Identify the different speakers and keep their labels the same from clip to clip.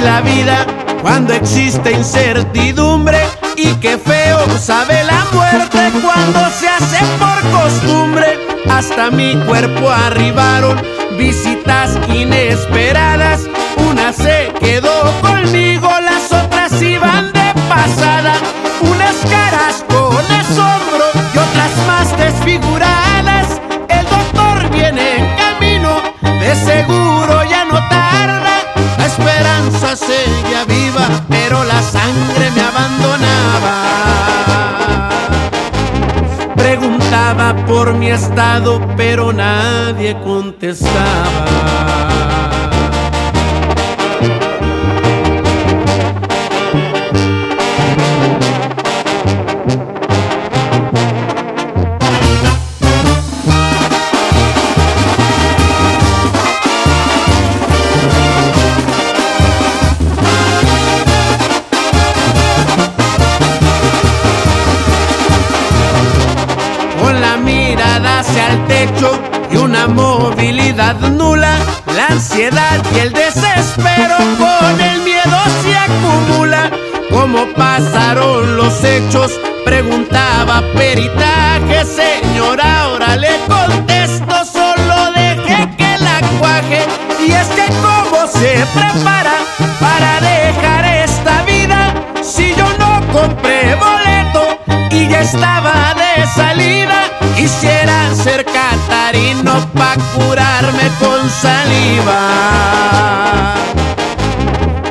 Speaker 1: la vida cuando existe incertidumbre y qué feo sabe la muerte cuando se hace por costumbre. Hasta mi cuerpo arribaron visitas inesperadas. Seguía viva, pero la sangre me abandonaba. Preguntaba por mi estado, pero nadie contestaba. Y una movilidad nula, la ansiedad y el desespero con el miedo se acumula. ¿Cómo pasaron los hechos? Preguntaba peritaje, señora, ahora le contesto, solo deje que la cuaje. Y es que cómo se prepara para dejar esta vida si yo no compré boleto y ya estaba de salida. Pa' curarme con saliva.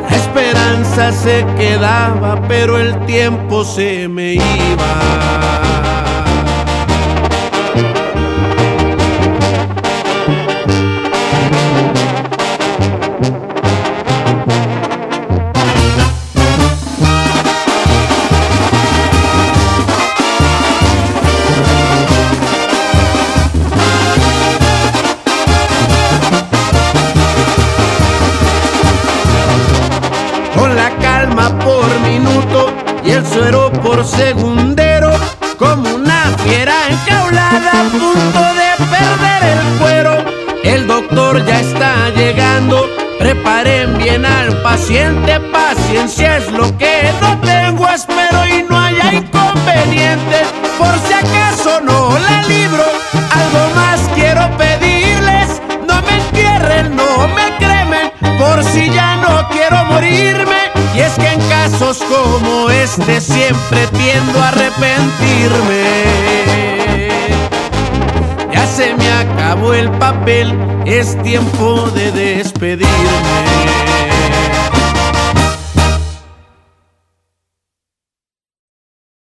Speaker 1: La esperanza se quedaba, pero el tiempo se me iba. Por minuto y el suero por segundero, como una fiera enjaulada a punto de perder el cuero. El doctor ya está llegando, preparen bien al paciente, paciencia es lo que no tengo, como este siempre tiendo a arrepentirme. Ya se me acabó el papel, es tiempo de despedirme.